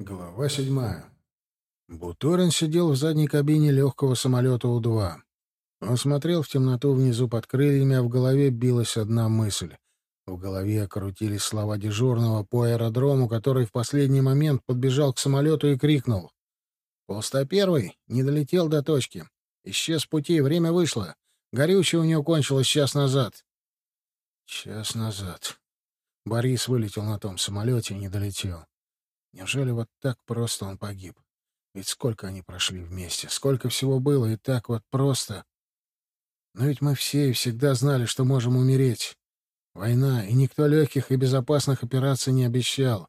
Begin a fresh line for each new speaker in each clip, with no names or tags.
Глава седьмая. Буторин сидел в задней кабине легкого самолета У-2. Он смотрел в темноту внизу под крыльями, а в голове билась одна мысль. В голове крутились слова дежурного по аэродрому, который в последний момент подбежал к самолету и крикнул. «Полста первый, не долетел до точки. Исчез пути, время вышло. Горючее у него кончилось час назад». Час назад. Борис вылетел на том самолете и не долетел. Неужели вот так просто он погиб? Ведь сколько они прошли вместе, сколько всего было, и так вот просто. Но ведь мы все и всегда знали, что можем умереть. Война, и никто легких и безопасных операций не обещал.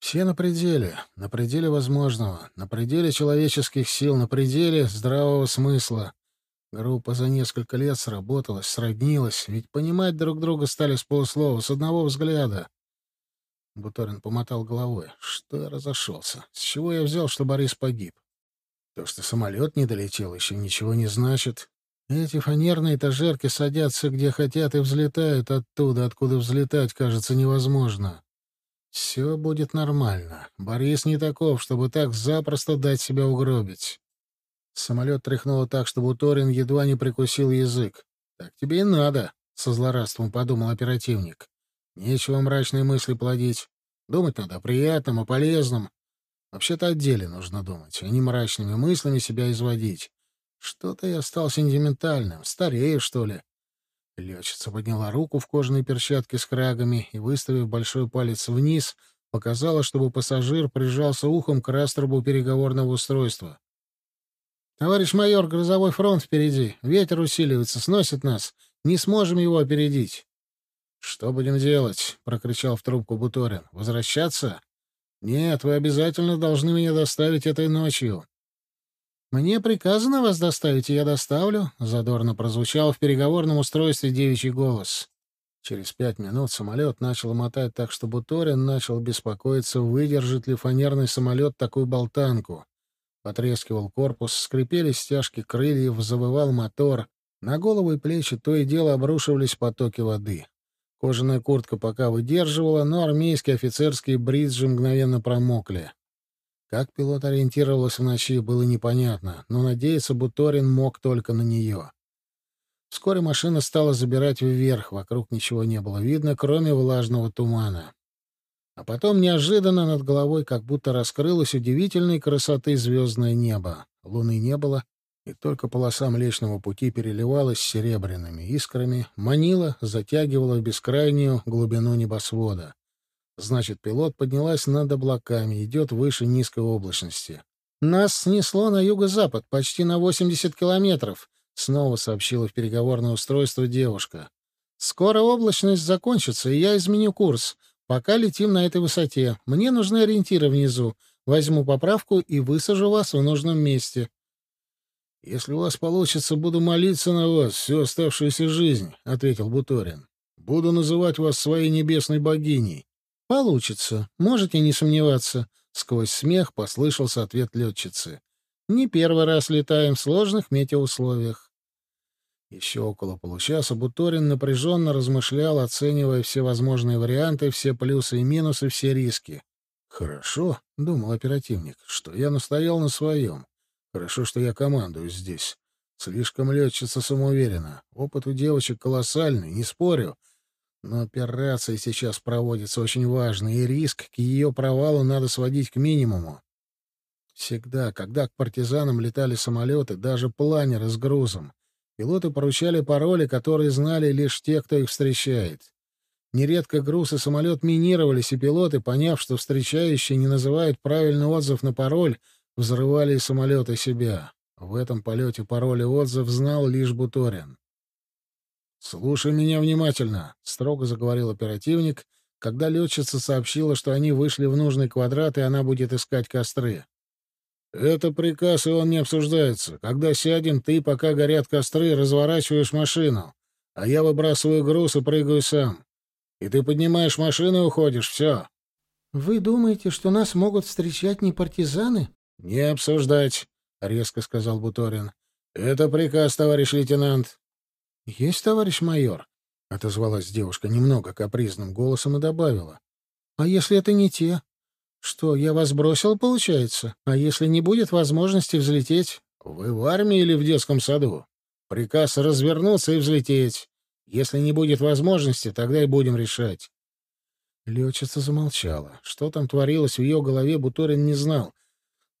Все на пределе, на пределе возможного, на пределе человеческих сил, на пределе здравого смысла. Группа за несколько лет сработалась, сроднилась, ведь понимать друг друга стали с полуслова, с одного взгляда. Буторин помотал головой. Что я разошелся? С чего я взял, что Борис погиб? То, что самолет не долетел, еще ничего не значит. Эти фанерные этажерки садятся где хотят и взлетают оттуда, откуда взлетать, кажется, невозможно. Все будет нормально. Борис не таков, чтобы так запросто дать себя угробить. Самолет тряхнуло так, что Буторин едва не прикусил язык. «Так тебе и надо», — со злорадством подумал оперативник. Нечего мрачные мысли плодить. Думать надо о приятном, о полезном. Вообще-то о нужно думать, а не мрачными мыслями себя изводить. Что-то я стал сентиментальным. Старею, что ли? Летчица подняла руку в кожаной перчатке с крагами и, выставив большой палец вниз, показала, чтобы пассажир прижался ухом к растробу переговорного устройства. «Товарищ майор, грозовой фронт впереди. Ветер усиливается, сносит нас. Не сможем его опередить». «Что будем делать?» — прокричал в трубку Буторин. «Возвращаться?» «Нет, вы обязательно должны меня доставить этой ночью». «Мне приказано вас доставить, и я доставлю», — задорно прозвучал в переговорном устройстве девичий голос. Через пять минут самолет начал мотать так, что Буторин начал беспокоиться, выдержит ли фанерный самолет такую болтанку. Потрескивал корпус, скрипели стяжки крыльев, завывал мотор. На голову и плечи то и дело обрушивались потоки воды. Кожаная куртка пока выдерживала, но армейские офицерские бриджи мгновенно промокли. Как пилот ориентировался в ночи, было непонятно, но надеяться Буторин мог только на нее. Вскоре машина стала забирать вверх, вокруг ничего не было видно, кроме влажного тумана. А потом неожиданно над головой как будто раскрылось удивительной красоты звездное небо. Луны не было, и только полоса Млечного Пути переливалась серебряными искрами, манила, затягивала в бескрайнюю глубину небосвода. Значит, пилот поднялась над облаками, идет выше низкой облачности. «Нас снесло на юго-запад, почти на 80 километров», — снова сообщила в переговорное устройство девушка. «Скоро облачность закончится, и я изменю курс. Пока летим на этой высоте. Мне нужны ориентиры внизу. Возьму поправку и высажу вас в нужном месте». «Если у вас получится, буду молиться на вас всю оставшуюся жизнь», — ответил Буторин. «Буду называть вас своей небесной богиней». «Получится. Можете не сомневаться». Сквозь смех послышался ответ летчицы. «Не первый раз летаем в сложных метеоусловиях». Еще около получаса Буторин напряженно размышлял, оценивая все возможные варианты, все плюсы и минусы, все риски. «Хорошо», — думал оперативник, — «что я настоял на своем. Хорошо, что я командую здесь. Слишком летчица самоуверена. Опыт у девочек колоссальный, не спорю. Но операция сейчас проводится очень важная, и риск к ее провалу надо сводить к минимуму. Всегда, когда к партизанам летали самолеты, даже планеры с грузом, пилоты поручали пароли, которые знали лишь те, кто их встречает. Нередко груз и самолет минировались, и пилоты, поняв, что встречающие не называют правильный отзыв на пароль, Взрывали из самолета себя. В этом полете пароль и отзыв знал лишь Буторин. «Слушай меня внимательно», — строго заговорил оперативник, когда летчица сообщила, что они вышли в нужный квадрат, и она будет искать костры. «Это приказ, и он не обсуждается. Когда сядем, ты, пока горят костры, разворачиваешь машину, а я выбрасываю груз и прыгаю сам. И ты поднимаешь машину и уходишь. Все».
«Вы думаете, что нас могут встречать не партизаны?»
«Не обсуждать», — резко сказал Буторин. «Это приказ, товарищ лейтенант».
«Есть, товарищ майор», — отозвалась девушка немного капризным голосом и добавила. «А если это не те? Что, я вас бросил, получается? А если не будет возможности взлететь?
Вы в армии или в детском саду? Приказ развернуться и взлететь. Если не будет возможности, тогда и будем решать.
Летчица замолчала. Что там творилось в ее голове, Буторин не знал,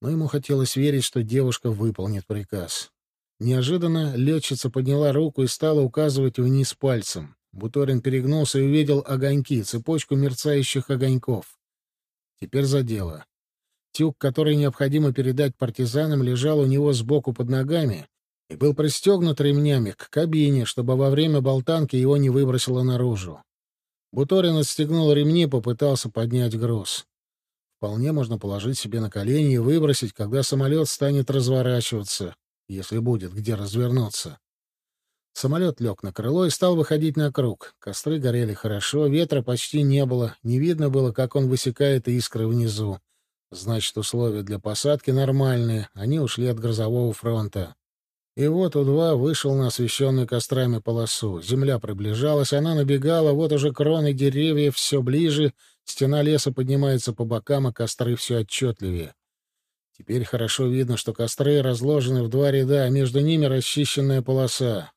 но ему хотелось верить, что девушка выполнит приказ. Неожиданно летчица подняла руку и стала указывать вниз пальцем. Буторин перегнулся и увидел огоньки, цепочку мерцающих огоньков. Теперь за дело. Тюк, который необходимо передать партизанам, лежал у него сбоку под ногами и был пристегнут ремнями к кабине, чтобы во время болтанки его не выбросило наружу. Буторин отстегнул ремни, попытался поднять груз. Вполне можно положить себе на колени и выбросить, когда самолет станет разворачиваться, если будет где развернуться. Самолет лег на крыло и стал выходить на круг. Костры горели хорошо, ветра почти не было, не видно было, как он высекает искры внизу. Значит, условия для посадки нормальные, они ушли от грозового фронта. И вот У-2 вышел на освещенную кострами полосу. Земля приближалась, она набегала, вот уже кроны деревьев все ближе, стена леса поднимается по бокам, а костры все отчетливее. Теперь хорошо видно, что костры разложены в два ряда, а между ними расчищенная полоса.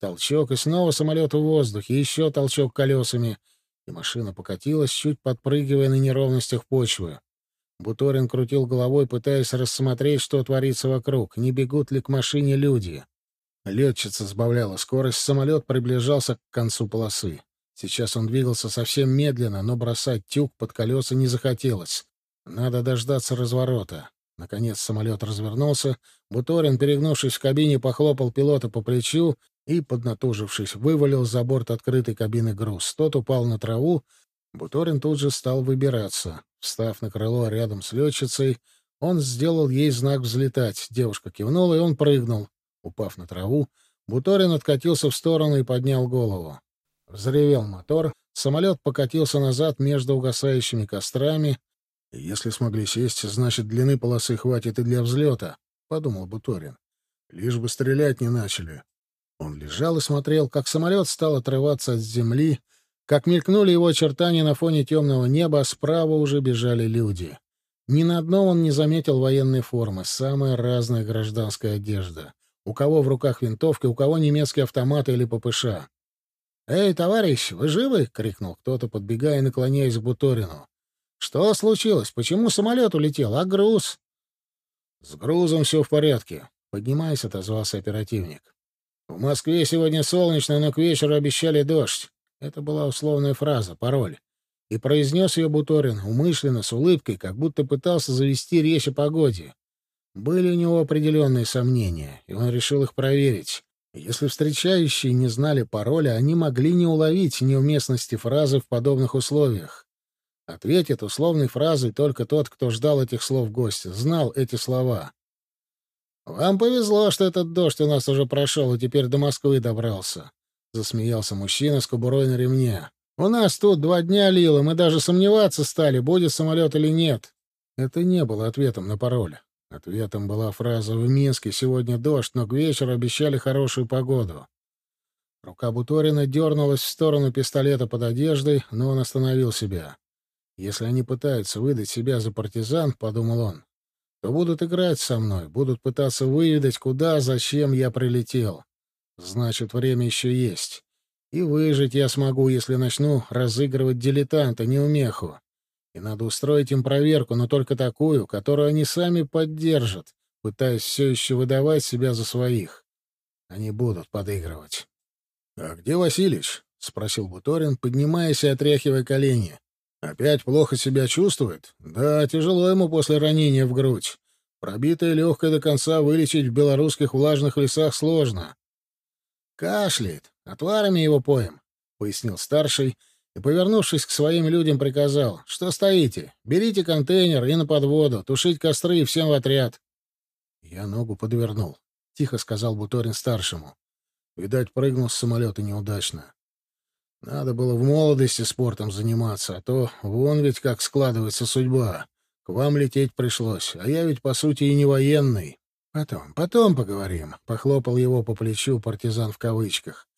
Толчок, и снова самолет в воздухе, еще толчок колесами, и машина покатилась, чуть подпрыгивая на неровностях почвы. Буторин крутил головой, пытаясь рассмотреть, что творится вокруг, не бегут ли к машине люди. Летчица сбавляла скорость, самолет приближался к концу полосы. Сейчас он двигался совсем медленно, но бросать тюк под колеса не захотелось. Надо дождаться разворота. Наконец самолет развернулся. Буторин, перегнувшись в кабине, похлопал пилота по плечу и, поднатужившись, вывалил за борт открытой кабины груз. Тот упал на траву. Буторин тут же стал выбираться. Встав на крыло рядом с летчицей, он сделал ей знак взлетать. Девушка кивнула, и он прыгнул. Упав на траву, Буторин откатился в сторону и поднял голову. Взревел мотор, самолет покатился назад между угасающими кострами. «Если смогли сесть, значит, длины полосы хватит и для взлета», — подумал Буторин. «Лишь бы стрелять не начали». Он лежал и смотрел, как самолет стал отрываться от земли, как мелькнули его очертания на фоне темного неба, а справа уже бежали люди. Ни на одном он не заметил военной формы, самая разная гражданская одежда. У кого в руках винтовки, у кого немецкие автоматы или ППШ. «Эй, товарищ, вы живы?» — крикнул кто-то, подбегая и наклоняясь к Буторину. «Что случилось? Почему самолет улетел? А груз?» «С грузом все в порядке», — поднимаясь, отозвался оперативник. В Москве сегодня солнечно, но к вечеру обещали дождь. Это была условная фраза, пароль. И произнес ее Буторин умышленно, с улыбкой, как будто пытался завести речь о погоде. Были у него определенные сомнения, и он решил их проверить. Если встречающие не знали пароля, они могли не уловить неуместности фразы в подобных условиях. Ответит условной фразой только тот, кто ждал этих слов гостя, знал эти слова. «Вам повезло, что этот дождь у нас уже прошел и теперь до Москвы добрался», — засмеялся мужчина с кобурой на ремне. «У нас тут два дня лило, мы даже сомневаться стали, будет самолет или нет». Это не было ответом на пароль. Ответом была фраза «В Минске сегодня дождь, но к вечеру обещали хорошую погоду». Рука Буторина дернулась в сторону пистолета под одеждой, но он остановил себя. «Если они пытаются выдать себя за партизан, — подумал он, то будут играть со мной, будут пытаться выведать, куда, зачем я прилетел. Значит, время еще есть. И выжить я смогу, если начну разыгрывать дилетанта, неумеху. И надо устроить им проверку, но только такую, которую они сами поддержат, пытаясь все еще выдавать себя за своих. Они будут подыгрывать. — А где Васильевич? — спросил Буторин, поднимаясь и отряхивая колени. Опять плохо себя чувствует? Да, тяжело ему после ранения в грудь. Пробитое легкое до конца вылечить в белорусских влажных лесах сложно. Кашляет. Отварами его поем, — пояснил старший, и, повернувшись к своим людям, приказал. — Что стоите? Берите контейнер и на подводу, тушить костры и всем в отряд. Я ногу подвернул, — тихо сказал Буторин старшему. Видать, прыгнул с самолета неудачно. Надо было в молодости спортом заниматься, а то вон ведь как складывается судьба. К вам лететь пришлось, а я ведь, по сути, и не военный. Потом, потом поговорим, — похлопал его по плечу партизан в кавычках.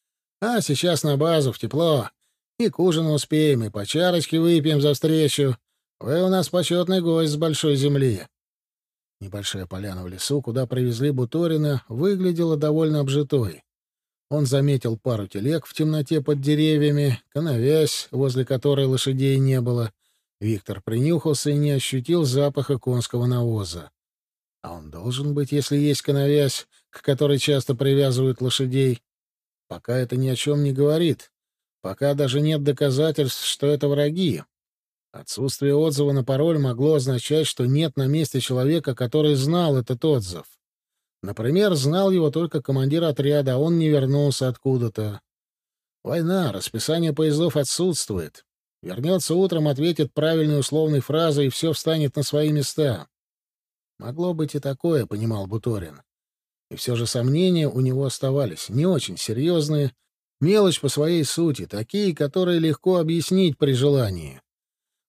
А сейчас на базу, в тепло. И к ужину успеем, и по чарочке выпьем за встречу. Вы у нас почетный гость с большой земли. Небольшая поляна в лесу, куда привезли Буторина, выглядела довольно обжитой. Он заметил пару телег в темноте под деревьями, коновязь, возле которой лошадей не было. Виктор принюхался и не ощутил запаха конского навоза. А он должен быть, если есть коновязь, к которой часто привязывают лошадей. Пока это ни о чем не говорит. Пока даже нет доказательств, что это враги. Отсутствие отзыва на пароль могло означать, что нет на месте человека, который знал этот отзыв. Например, знал его только командир отряда, а он не вернулся откуда-то. Война, расписание поездов отсутствует. Вернется утром, ответит правильной условной фразой, и все встанет на свои места. Могло быть и такое, понимал Буторин. И все же сомнения у него оставались, не очень серьезные, Мелочь по своей сути, такие, которые легко объяснить при желании.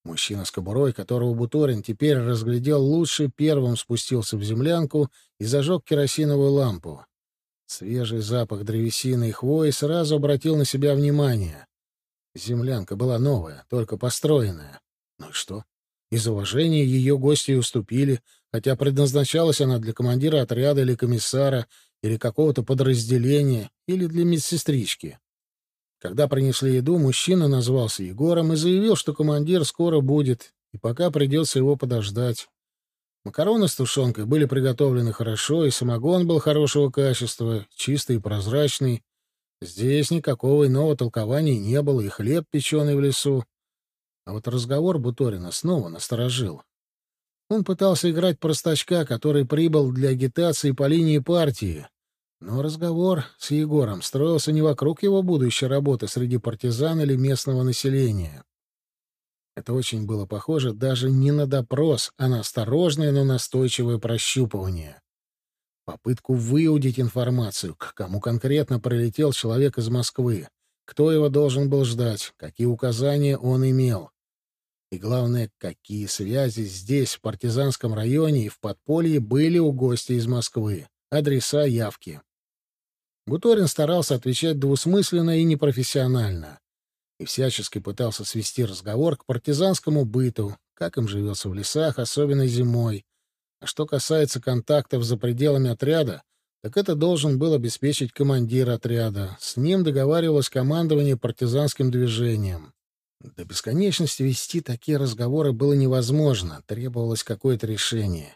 Мужчина с кобурой, которого Буторин теперь разглядел лучше, первым спустился в землянку и зажег керосиновую лампу. Свежий запах древесины и хвои сразу обратил на себя внимание. Землянка была новая, только построенная. Ну и что? Из уважения ее гости уступили, хотя предназначалась она для командира отряда или комиссара, или какого-то подразделения, или для медсестрички. Когда принесли еду, мужчина назвался Егором и заявил, что командир скоро будет, и пока придется его подождать. Макароны с тушенкой были приготовлены хорошо, и самогон был хорошего качества, чистый и прозрачный. Здесь никакого иного толкования не было, и хлеб, печеный в лесу. А вот разговор Буторина снова насторожил. Он пытался играть простачка, который прибыл для агитации по линии партии, но разговор с Егором строился не вокруг его будущей работы среди партизан или местного населения. Это очень было похоже даже не на допрос, а на осторожное, но настойчивое прощупывание. Попытку выудить информацию, к кому конкретно прилетел человек из Москвы, кто его должен был ждать, какие указания он имел. И главное, какие связи здесь, в партизанском районе и в подполье были у гостя из Москвы адреса, явки. Буторин старался отвечать двусмысленно и непрофессионально. И всячески пытался свести разговор к партизанскому быту, как им живется в лесах, особенно зимой. А что касается контактов за пределами отряда, так это должен был обеспечить командир отряда. С ним договаривалось командование партизанским движением. До бесконечности вести такие разговоры было невозможно, требовалось какое-то решение.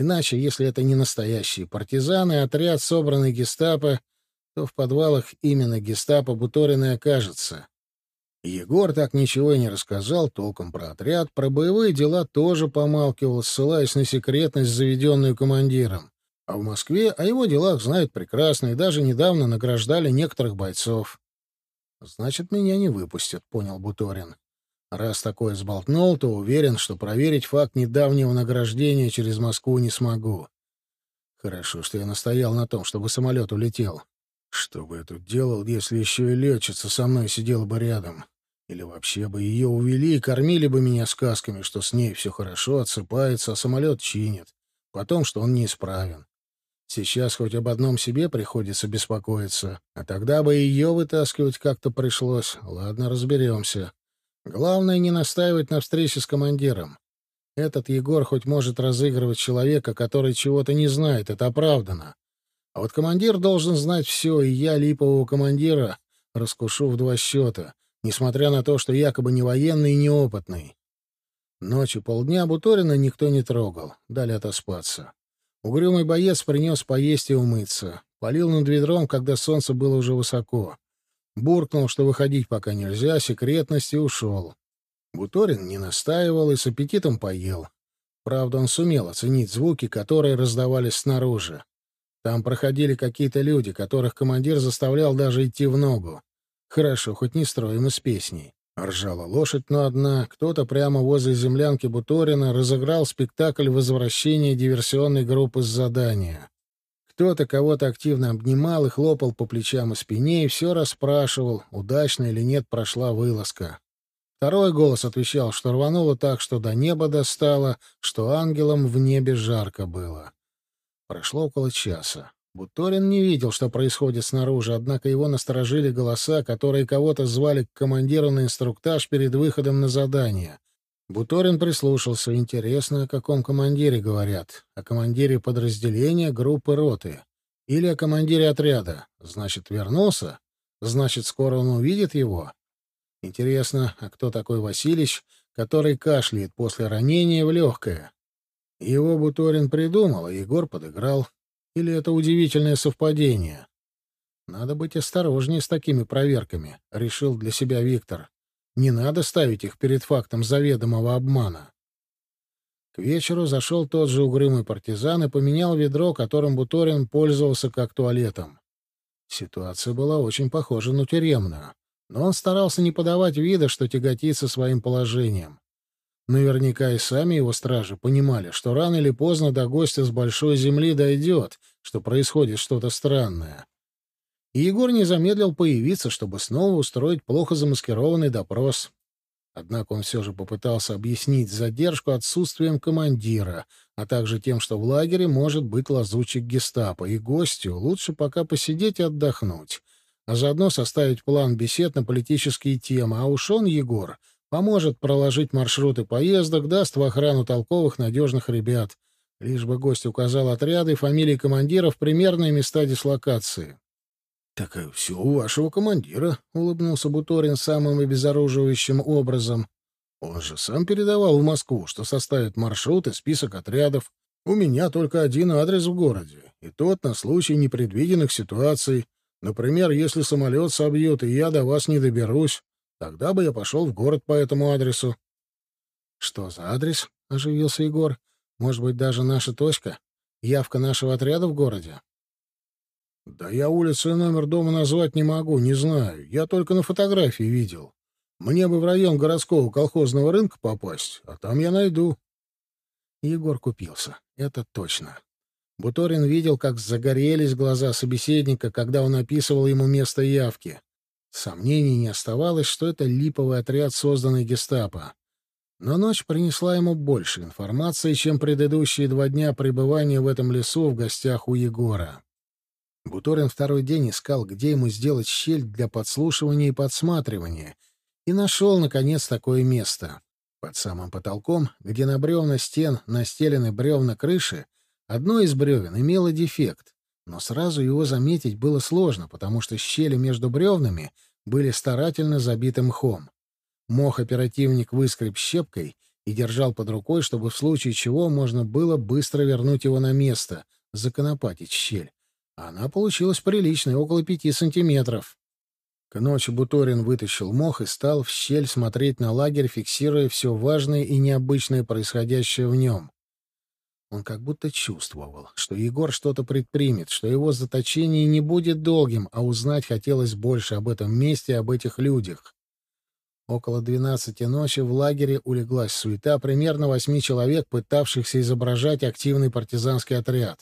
Иначе, если это не настоящие партизаны, отряд, собранный гестапо, то в подвалах именно гестапо Буторин и окажется. Егор так ничего и не рассказал толком про отряд, про боевые дела тоже помалкивал, ссылаясь на секретность, заведенную командиром. А в Москве о его делах знают прекрасно и даже недавно награждали некоторых бойцов. «Значит, меня не выпустят», — понял Буторин. Раз такое сболтнул, то уверен, что проверить факт недавнего награждения через Москву не смогу. Хорошо, что я настоял на том, чтобы самолет улетел. Что бы я тут делал, если еще и летчица со мной сидела бы рядом? Или вообще бы ее увели и кормили бы меня сказками, что с ней все хорошо, отсыпается, а самолет чинит. Потом, что он неисправен. Сейчас хоть об одном себе приходится беспокоиться, а тогда бы ее вытаскивать как-то пришлось. Ладно, разберемся. Главное не настаивать на встрече с командиром. Этот Егор хоть может разыгрывать человека, который чего-то не знает, это оправдано. А вот командир должен знать все, и я липового командира раскушу в два счета, несмотря на то, что якобы не военный и неопытный. Ночью полдня Буторина никто не трогал, дали отоспаться. Угрюмый боец принес поесть и умыться. Полил над ведром, когда солнце было уже высоко. Буркнул, что выходить пока нельзя, секретность, и ушел. Буторин не настаивал и с аппетитом поел. Правда, он сумел оценить звуки, которые раздавались снаружи. Там проходили какие-то люди, которых командир заставлял даже идти в ногу. Хорошо, хоть не строим из песней. Ржала лошадь, но одна. Кто-то прямо возле землянки Буторина разыграл спектакль возвращения диверсионной группы с задания. Кто-то кого-то активно обнимал и хлопал по плечам и спине, и все расспрашивал, удачно или нет прошла вылазка. Второй голос отвечал, что рвануло так, что до неба достало, что ангелам в небе жарко было. Прошло около часа. Буторин не видел, что происходит снаружи, однако его насторожили голоса, которые кого-то звали к командиру на инструктаж перед выходом на задание.
Буторин прислушался. Интересно, о каком командире говорят. О командире подразделения, группы, роты. Или о командире отряда. Значит, вернулся? Значит, скоро он увидит его? Интересно, а кто такой Василич, который кашляет после ранения в легкое? Его Буторин придумал, а Егор подыграл. Или это удивительное совпадение? Надо быть осторожнее с такими проверками, решил для себя Виктор. Не надо ставить их перед фактом заведомого обмана. К вечеру зашел тот же угрюмый партизан и поменял ведро, которым Буторин пользовался как туалетом. Ситуация была очень похожа на тюремную, но он старался не подавать вида, что тяготится своим положением. Наверняка и сами его стражи понимали, что рано или поздно до гостя с большой земли дойдет, что происходит что-то странное и Егор не замедлил появиться, чтобы снова устроить плохо замаскированный допрос. Однако он все же попытался объяснить задержку отсутствием командира, а также тем, что в лагере может быть лазучик гестапо, и гостю лучше пока посидеть и отдохнуть, а заодно составить план бесед на политические темы, а уж он, Егор, поможет проложить маршруты поездок, даст в охрану толковых надежных ребят, лишь бы гость указал отряды фамилии командиров примерные места дислокации. «Так э, все у вашего командира», — улыбнулся Буторин самым обезоруживающим образом. «Он же сам передавал в Москву, что составит маршрут и список отрядов. У меня только один адрес в городе, и тот на случай непредвиденных ситуаций. Например, если самолет собьют, и я до вас не доберусь, тогда бы я пошел в город по этому адресу». «Что за адрес?» — оживился Егор. «Может быть, даже наша точка? Явка нашего отряда в городе?» Да я улицу и номер дома назвать не могу, не знаю. Я только на фотографии видел. Мне бы в район городского колхозного рынка попасть, а там я найду. Егор купился. Это точно. Буторин видел, как загорелись глаза собеседника, когда он описывал ему место явки. Сомнений не оставалось, что это липовый отряд, созданный гестапо. Но ночь принесла ему больше информации, чем предыдущие два дня пребывания в этом лесу в гостях у Егора. Буторин второй день искал, где ему сделать щель для подслушивания и подсматривания, и нашел, наконец, такое место. Под самым потолком, где на бревна стен настелены бревна крыши, одно из бревен имело дефект, но сразу его заметить было сложно, потому что щели между бревнами были старательно забиты мхом. Мох оперативник выскреб щепкой и держал под рукой, чтобы в случае чего можно было быстро вернуть его на место, законопатить щель. Она получилась приличной, около пяти сантиметров. К ночи Буторин вытащил мох и стал в щель смотреть на лагерь, фиксируя все важное и необычное происходящее в нем. Он как будто чувствовал, что Егор что-то предпримет, что его заточение не будет долгим, а узнать хотелось больше об этом месте об этих людях. Около двенадцати ночи в лагере улеглась суета примерно восьми человек, пытавшихся изображать активный партизанский отряд.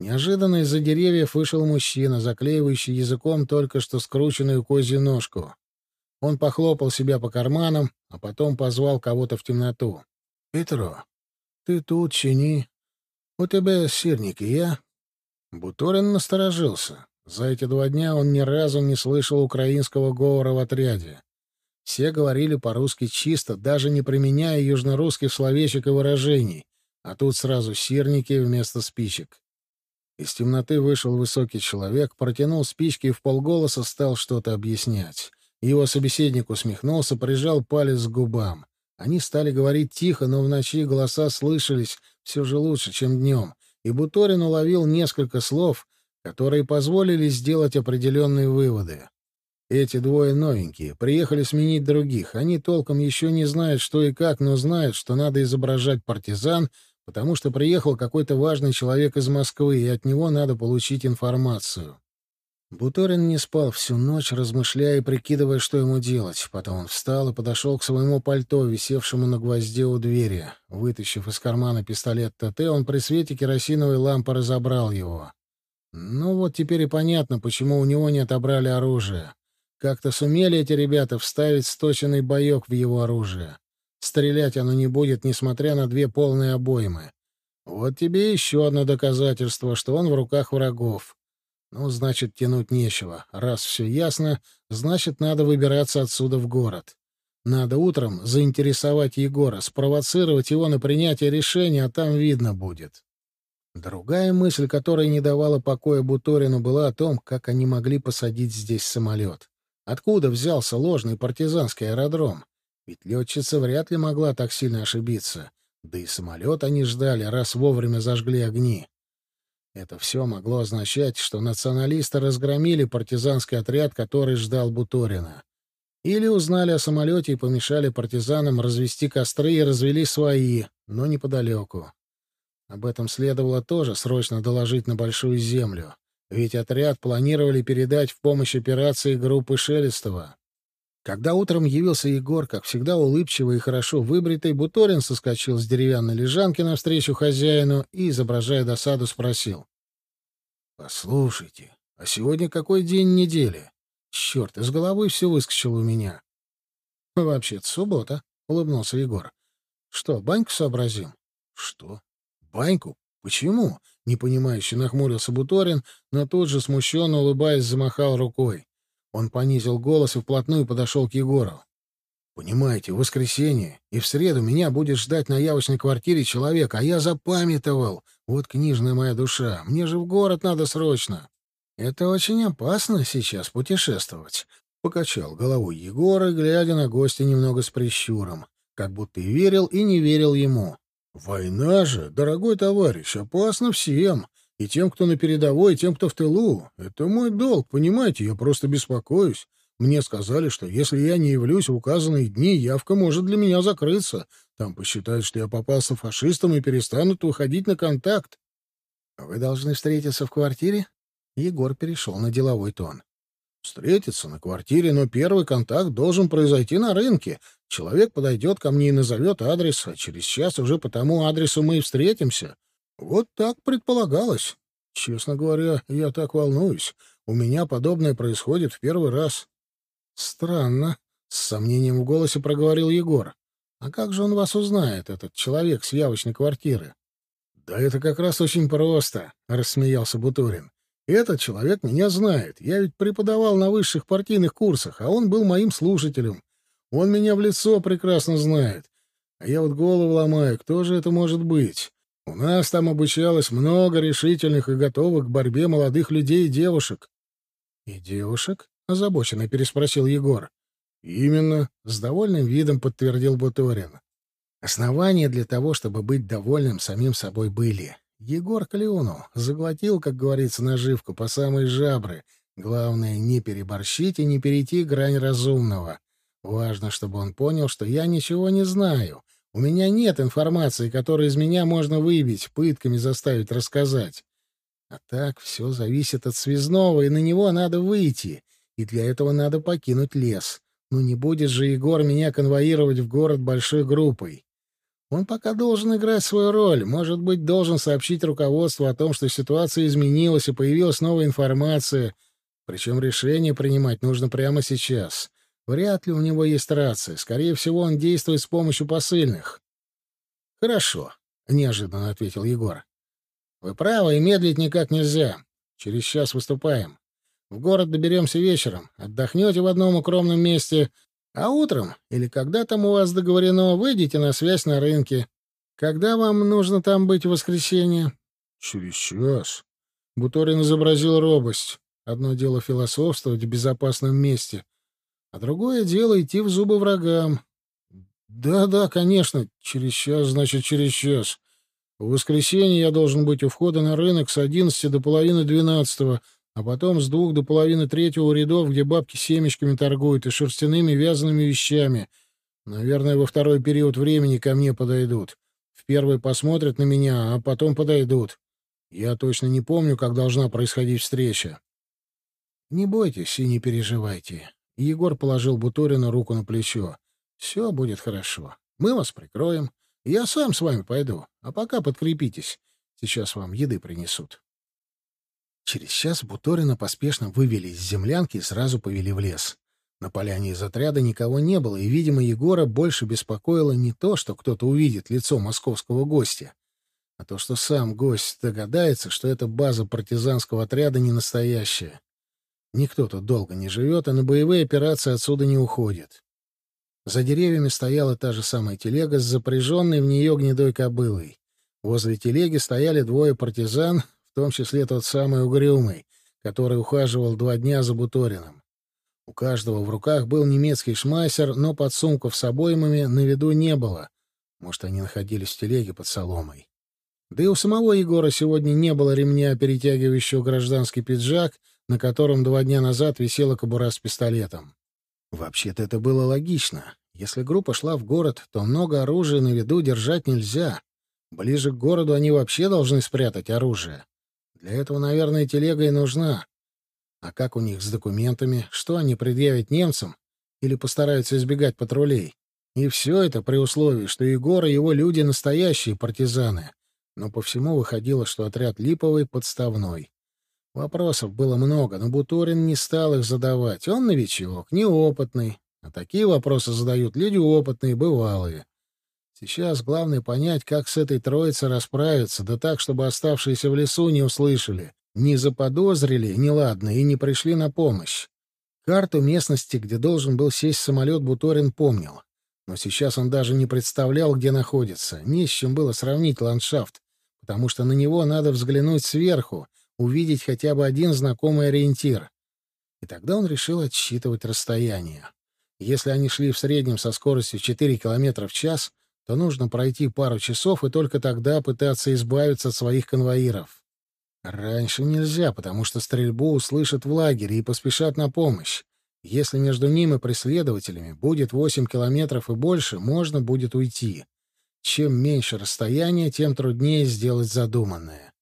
Неожиданно из-за деревьев вышел мужчина, заклеивающий языком только что скрученную козью ножку. Он похлопал себя по карманам, а потом позвал кого-то в темноту. — Петро, ты тут, чини. У тебя сырники, я? Буторин насторожился. За эти два дня он ни разу не слышал украинского говора в отряде. Все говорили по-русски чисто, даже не применяя южнорусских словечек и выражений, а тут сразу сирники вместо спичек. Из темноты вышел высокий человек, протянул спички и в полголоса стал что-то объяснять. Его собеседник усмехнулся, прижал палец к губам. Они стали говорить тихо, но в ночи голоса слышались все же лучше, чем днем, и Буторин уловил несколько слов, которые позволили сделать определенные выводы. Эти двое новенькие, приехали сменить других. Они толком еще не знают, что и как, но знают, что надо изображать партизан — потому что приехал какой-то важный человек из Москвы, и от него надо получить информацию. Буторин не спал всю ночь, размышляя и прикидывая, что ему делать. Потом он встал и подошел к своему пальто, висевшему на гвозде у двери. Вытащив из кармана пистолет ТТ, он при свете керосиновой лампы разобрал его. Ну вот теперь и понятно, почему у него не отобрали оружие. Как-то сумели эти ребята вставить сточенный боек в его оружие. Стрелять оно не будет, несмотря на две полные обоймы. Вот тебе еще одно доказательство, что он в руках врагов. Ну, значит, тянуть нечего. Раз все ясно, значит, надо выбираться отсюда в город.
Надо утром заинтересовать Егора, спровоцировать его на принятие решения, а там видно будет. Другая мысль, которая не давала покоя Буторину, была о том, как они могли посадить здесь самолет. Откуда взялся ложный партизанский аэродром? Ведь летчица вряд ли могла так сильно ошибиться. Да и самолет они ждали, раз вовремя зажгли огни. Это все могло означать, что националисты разгромили партизанский отряд, который ждал Буторина. Или узнали о самолете и помешали партизанам развести костры и развели свои, но неподалеку. Об этом следовало тоже срочно доложить на Большую Землю, ведь отряд планировали передать в помощь операции группы Шелестова. Когда утром явился Егор, как всегда улыбчивый и хорошо выбритый, Буторин соскочил с деревянной лежанки навстречу хозяину и, изображая досаду, спросил. — Послушайте, а сегодня какой день недели? Черт, из головы все выскочило у меня. — Вообще-то суббота, — улыбнулся Егор. — Что, баньку сообразим? — Что? Баньку? Почему? — непонимающе нахмурился Буторин, но тут же, смущенно улыбаясь, замахал рукой. Он понизил голос и вплотную подошел к Егору. «Понимаете, в воскресенье и в среду меня будет ждать на явочной квартире человек, а я запамятовал. Вот книжная моя душа. Мне же в город надо срочно». «Это очень опасно сейчас путешествовать», — покачал головой Егора, глядя на гостя немного с прищуром, как будто и верил, и не верил ему. «Война же, дорогой товарищ, опасна всем, и тем, кто на передовой, и тем, кто в тылу. Это мой долг, понимаете, я просто беспокоюсь. Мне сказали, что если я не явлюсь в указанные дни, явка может для меня закрыться. Там посчитают, что я попался фашистам и перестанут выходить на контакт. Вы должны встретиться в квартире? Егор перешел на деловой тон. Встретиться на квартире, но первый контакт должен произойти на рынке. Человек подойдет ко мне и назовет адрес, а через час уже по тому адресу мы и встретимся. Вот так предполагалось. Честно говоря, я так волнуюсь. У меня подобное происходит в первый раз. Странно, с сомнением в голосе проговорил Егор. А как же он вас узнает, этот человек с явочной квартиры? Да это как раз очень просто, рассмеялся Бутурин. Этот человек меня знает. Я ведь преподавал на высших партийных курсах, а он был моим слушателем. Он меня в лицо прекрасно знает. А я вот голову ломаю, кто же это может быть? У нас там обучалось много решительных и готовых к борьбе молодых людей и девушек. — И девушек? — озабоченно переспросил Егор. — Именно, — с довольным видом подтвердил Буторин. Основания для того, чтобы быть довольным самим собой, были. Егор клюнул, заглотил, как говорится, наживку по самой жабры. Главное, не переборщить и не перейти грань разумного. Важно, чтобы он понял, что я ничего не знаю. У меня нет информации, которую из меня можно выбить, пытками заставить рассказать. А так все зависит от связного, и на него надо выйти. И для этого надо покинуть лес. Ну не будет же Егор меня конвоировать в город большой группой. Он пока должен играть свою роль, может быть, должен сообщить руководству о том, что ситуация изменилась и появилась новая информация, причем решение принимать нужно прямо сейчас. Вряд ли у него есть рация, скорее всего, он действует с помощью посыльных. «Хорошо», — неожиданно ответил Егор. «Вы правы, и медлить никак нельзя. Через час выступаем. В город доберемся вечером, отдохнете в одном укромном месте, а утром, или когда там у вас договорено, выйдите на связь на рынке. Когда вам нужно там быть в воскресенье? Через час. Буторин изобразил робость. Одно дело философствовать в безопасном месте, а другое дело идти в зубы врагам. Да-да, конечно, через час, значит, через час. В воскресенье я должен быть у входа на рынок с одиннадцати до половины двенадцатого, а потом с двух до половины третьего у рядов, где бабки семечками торгуют и шерстяными вязаными вещами. Наверное, во второй период времени ко мне подойдут. В первый посмотрят на меня, а потом подойдут. Я точно не помню, как должна происходить встреча. Не бойтесь и не переживайте. Егор положил Буторину руку на плечо. Все будет хорошо. Мы вас прикроем. Я сам с вами пойду. А пока подкрепитесь. Сейчас вам еды принесут. Через час Буторина поспешно вывели из землянки и сразу повели в лес. На поляне из отряда никого не было, и, видимо, Егора больше беспокоило не то, что кто-то увидит лицо московского гостя, а то, что сам гость догадается, что эта база партизанского отряда не настоящая. Никто тут долго не живет, и на боевые операции отсюда не уходит. За деревьями стояла та же самая телега с запряженной в нее гнедой кобылой. Возле телеги стояли двое партизан, в том числе тот самый Угрюмый, который ухаживал два дня за Буториным. У каждого в руках был немецкий шмайсер, но подсумков с обоймами на виду не было. Может, они находились в телеге под соломой. Да и у самого Егора сегодня не было ремня, перетягивающего гражданский пиджак, на котором два дня назад висела кобура с пистолетом. Вообще-то это было логично. Если группа шла в город, то много оружия на виду держать нельзя. Ближе к городу они вообще должны спрятать оружие. Для этого, наверное, телега и нужна. А как у них с документами? Что они предъявят немцам? Или постараются избегать патрулей? И все это при условии, что Егор и его люди настоящие партизаны. Но по всему выходило, что отряд Липовый подставной. Вопросов было много, но Бутурин не стал их задавать. Он новичок, неопытный. А такие вопросы задают люди опытные, бывалые. Сейчас главное понять, как с этой троицей расправиться, да так, чтобы оставшиеся в лесу не услышали, не заподозрили неладно и не пришли на помощь. Карту местности, где должен был сесть самолет, Буторин помнил. Но сейчас он даже не представлял, где находится. Не с чем было сравнить ландшафт, потому что на него надо взглянуть сверху, увидеть хотя бы один знакомый ориентир. И тогда он решил отсчитывать расстояние. Если они шли в среднем со скоростью 4 км в час, то нужно пройти пару часов и только тогда пытаться избавиться от своих конвоиров. Раньше нельзя, потому что стрельбу услышат в лагере и поспешат на помощь. Если между ним и преследователями будет 8 километров и больше, можно будет уйти. Чем меньше расстояние, тем труднее сделать задуманное.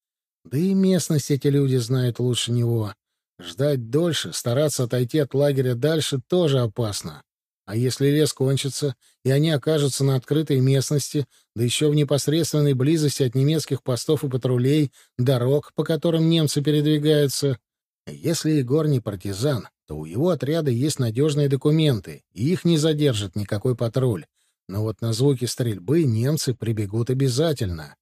Да и местность эти люди знают лучше него. Ждать дольше, стараться отойти от лагеря дальше тоже опасно. А если лес кончится, и они окажутся на открытой местности, да еще в непосредственной близости от немецких постов и патрулей, дорог, по которым немцы передвигаются... Если Егор не партизан, то у его отряда есть надежные документы, и их не задержит никакой патруль. Но вот на звуки стрельбы немцы прибегут обязательно.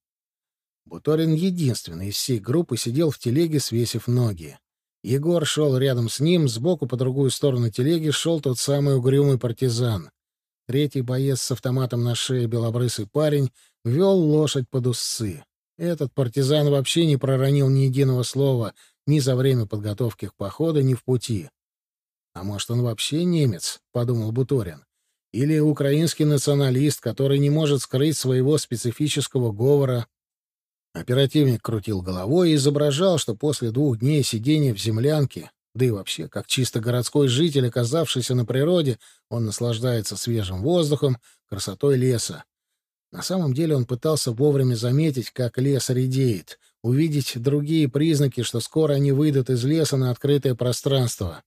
Буторин единственный из всей группы сидел в телеге, свесив ноги. Егор шел рядом с ним, сбоку по другую сторону телеги шел тот самый угрюмый партизан. Третий боец с автоматом на шее, белобрысый парень, вел лошадь под усы. Этот партизан вообще не проронил ни единого слова ни за время подготовки к походу, ни в пути. «А может, он вообще немец?» — подумал Буторин. «Или украинский националист, который не может скрыть своего специфического говора, Оперативник крутил головой и изображал, что после двух дней сидения в землянке, да и вообще, как чисто городской житель, оказавшийся на природе, он наслаждается свежим воздухом, красотой леса. На самом деле он пытался вовремя заметить, как лес редеет, увидеть другие признаки, что скоро они выйдут из леса на открытое пространство.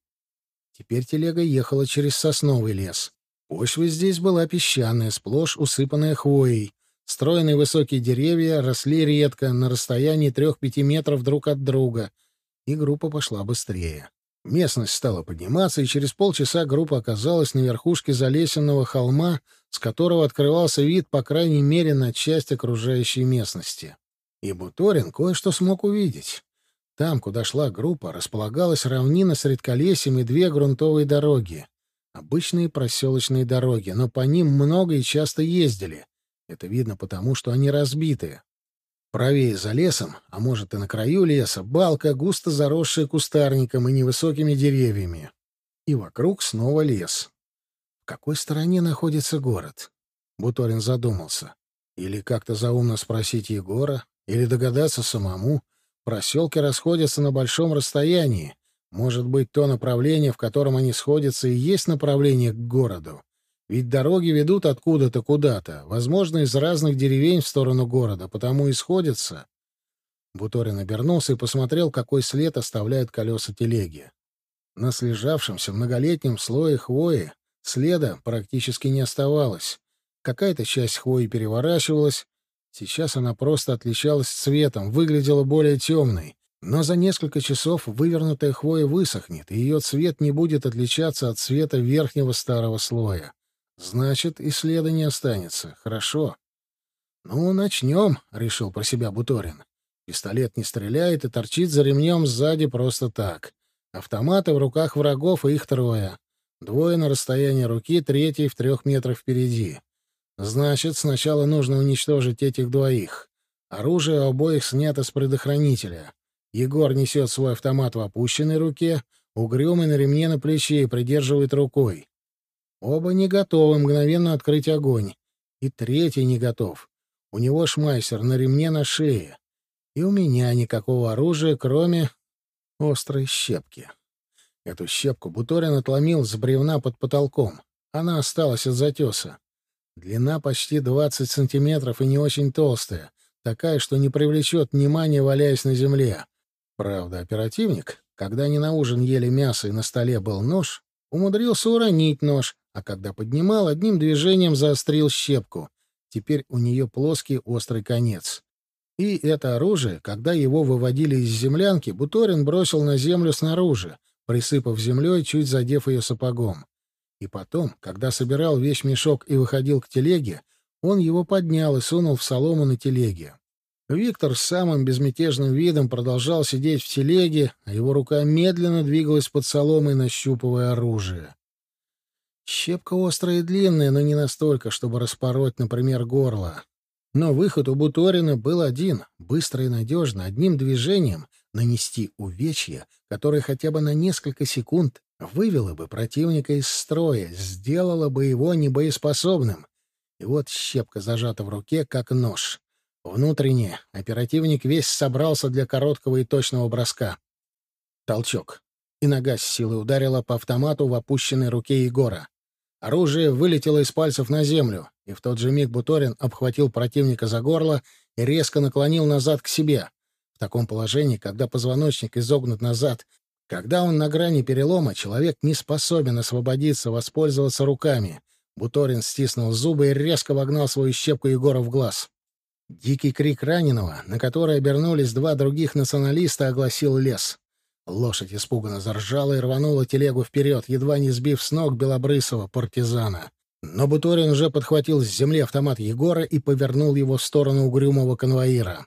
Теперь телега ехала через сосновый лес. Почва здесь была песчаная, сплошь усыпанная хвоей. Стройные высокие деревья росли редко, на расстоянии трех-пяти метров друг от друга, и группа пошла быстрее. Местность стала подниматься, и через полчаса группа оказалась на верхушке залесенного холма, с которого открывался вид, по крайней мере, на часть окружающей местности. И Буторин кое-что смог увидеть. Там, куда шла группа, располагалась равнина с редколесьем и две грунтовые дороги. Обычные проселочные дороги, но по ним много и часто ездили. Это видно потому, что они разбиты. Правее за лесом, а может и на краю леса, балка, густо заросшая кустарником и невысокими деревьями. И вокруг снова лес. В какой стороне находится город? Буторин задумался. Или как-то заумно спросить Егора, или догадаться самому. Проселки расходятся на большом расстоянии. Может быть, то направление, в котором они сходятся, и есть направление к городу. Ведь дороги ведут откуда-то куда-то, возможно, из разных деревень в сторону города, потому и сходятся. Буторин обернулся и посмотрел, какой след оставляют колеса телеги. На слежавшемся многолетнем слое хвои следа практически не оставалось. Какая-то часть хвои переворачивалась. Сейчас она просто отличалась цветом, выглядела более темной. Но за несколько часов вывернутая хвоя высохнет, и ее цвет не будет отличаться от цвета верхнего старого слоя. Значит, и следа не останется. Хорошо. Ну, начнем, — решил про себя Буторин. Пистолет не стреляет и торчит за ремнем сзади просто так. Автоматы в руках врагов, и их трое.
Двое на расстоянии руки, третий в трех метрах впереди. Значит, сначала нужно уничтожить этих двоих. Оружие обоих снято с предохранителя. Егор несет свой автомат в опущенной руке, угрюмый на ремне на плече и придерживает рукой. Оба не готовы мгновенно открыть огонь. И третий не готов. У него шмайсер на ремне на шее. И у меня никакого оружия, кроме острой щепки. Эту щепку Буторин отломил с бревна под потолком. Она осталась от затеса. Длина почти 20 сантиметров и не очень толстая, такая, что не привлечет внимания, валяясь на земле. Правда, оперативник, когда они на ужин ели мясо и на столе был нож, умудрился уронить нож, а когда поднимал, одним движением заострил щепку. Теперь у нее плоский острый конец. И это оружие, когда его выводили из землянки, Буторин бросил на землю снаружи, присыпав землей, чуть задев ее сапогом. И потом, когда собирал вещмешок и выходил к телеге, он его поднял и сунул в солому на телеге. Виктор с самым безмятежным видом продолжал сидеть в телеге, а его рука медленно двигалась под соломой, нащупывая оружие. Щепка острая и длинная, но не настолько, чтобы распороть, например, горло. Но выход у Буторина был один — быстро и надежно, одним движением нанести увечье, которое хотя бы на несколько секунд вывело бы противника из строя, сделало бы его небоеспособным. И вот щепка зажата в руке, как нож. Внутренне оперативник весь собрался для короткого и точного броска. Толчок. И нога с силой ударила по автомату в опущенной руке Егора. Оружие вылетело из пальцев на землю, и в тот же миг Буторин обхватил противника за горло и резко наклонил назад к себе. В таком положении, когда позвоночник изогнут назад, когда он на грани перелома, человек не способен освободиться, воспользоваться руками. Буторин стиснул зубы и резко вогнал свою щепку Егора в глаз. Дикий крик раненого, на который обернулись два других националиста, огласил лес. Лошадь испуганно заржала и рванула телегу вперед, едва не сбив с ног белобрысого партизана. Но Буторин уже подхватил с земли автомат Егора и повернул его в сторону угрюмого конвоира.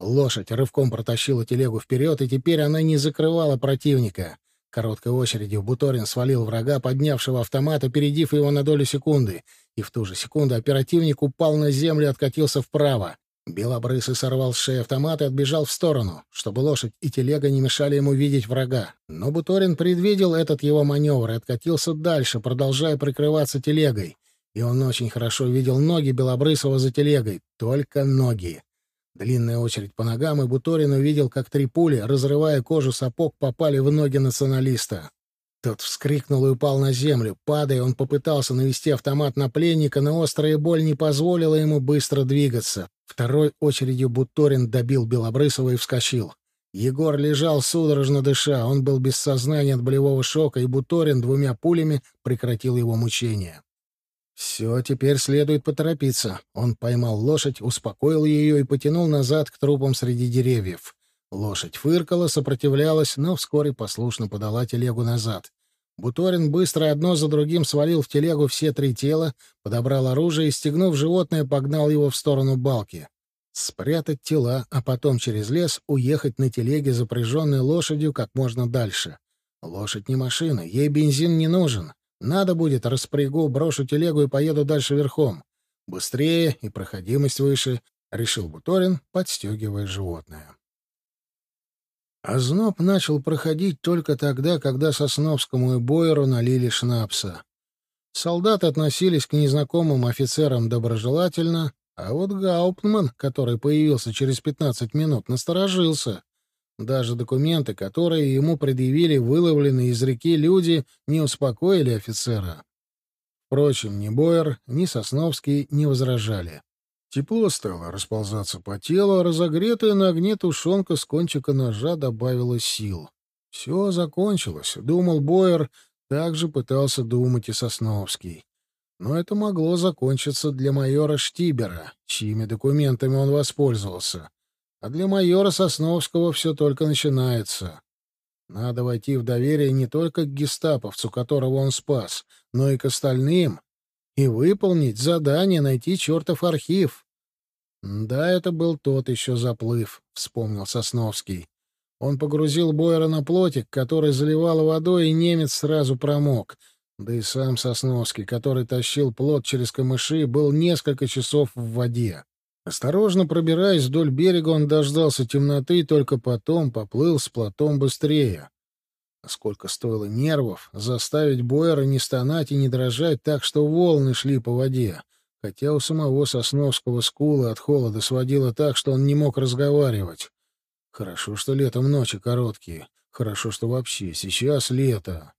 Лошадь рывком протащила телегу вперед, и теперь она не закрывала противника. Короткой очередью Буторин свалил врага, поднявшего автомат, опередив его на долю секунды — и в ту же секунду оперативник упал на землю и откатился вправо. Белобрысый сорвал с шеи автомат и отбежал в сторону, чтобы лошадь и телега не мешали ему видеть врага. Но Буторин предвидел этот его маневр и откатился дальше, продолжая прикрываться телегой. И он очень хорошо видел ноги Белобрысова за телегой. Только ноги. Длинная очередь по ногам, и Буторин увидел, как три пули, разрывая кожу сапог, попали в ноги националиста. Тот вскрикнул и упал на землю. Падая, он попытался навести автомат на пленника, но острая боль не позволила ему быстро двигаться. Второй очередью Буторин добил Белобрысова и вскочил. Егор лежал судорожно дыша, он был без сознания от болевого шока, и Буторин двумя пулями прекратил его мучения. Все, теперь следует поторопиться. Он поймал лошадь, успокоил ее и потянул назад к трупам среди деревьев. Лошадь фыркала, сопротивлялась, но вскоре послушно подала телегу назад. Буторин быстро одно за другим свалил в телегу все три тела, подобрал оружие и, стегнув животное, погнал его в сторону балки. Спрятать тела, а потом через лес уехать на телеге, запряженной лошадью, как можно дальше. Лошадь не машина, ей бензин не нужен. Надо будет, распрягу, брошу телегу и поеду дальше верхом. Быстрее и проходимость выше, — решил Буторин, подстегивая животное. Озноб начал проходить только тогда, когда Сосновскому и Бойеру налили шнапса. Солдаты относились к незнакомым офицерам доброжелательно, а вот Гауптман, который появился через пятнадцать минут, насторожился. Даже документы, которые ему предъявили выловленные из реки люди, не успокоили офицера. Впрочем, ни Бойер, ни Сосновский не возражали. Тепло стало расползаться по телу, а разогретая на огне тушенка с кончика ножа добавила сил. Все закончилось, думал Бойер, также пытался думать и Сосновский. Но это могло закончиться для майора Штибера, чьими документами он воспользовался. А для майора Сосновского все только начинается. Надо войти в доверие не только к гестаповцу, которого он спас, но и к остальным, и выполнить задание найти чертов архив. Да, это был тот еще заплыв, вспомнил Сосновский. Он погрузил Бойера на плотик, который заливало водой, и немец сразу промок. Да и сам Сосновский, который тащил плот через камыши, был несколько часов в воде. Осторожно пробираясь вдоль берега, он дождался темноты и только потом поплыл с плотом быстрее. Сколько стоило нервов заставить Бойера не стонать и не дрожать так, что волны шли по воде, хотя у самого Сосновского скулы от холода сводило так, что он не мог разговаривать. Хорошо, что летом ночи короткие. Хорошо, что вообще сейчас лето.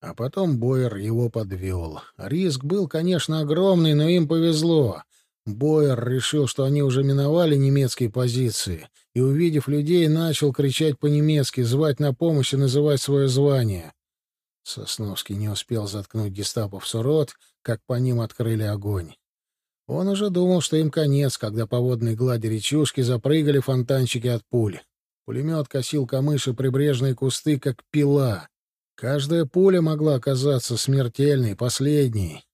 А потом Бойер его подвел. Риск был, конечно, огромный, но им повезло. Бойер решил, что они уже миновали немецкие позиции, и, увидев людей, начал кричать по-немецки, звать на помощь и называть свое звание. Сосновский не успел заткнуть гестаповцу рот, как по ним открыли огонь. Он уже думал, что им конец, когда по водной глади речушки запрыгали фонтанчики от пуль. Пулемет косил камыши прибрежные кусты, как пила. Каждая пуля могла оказаться смертельной, последней.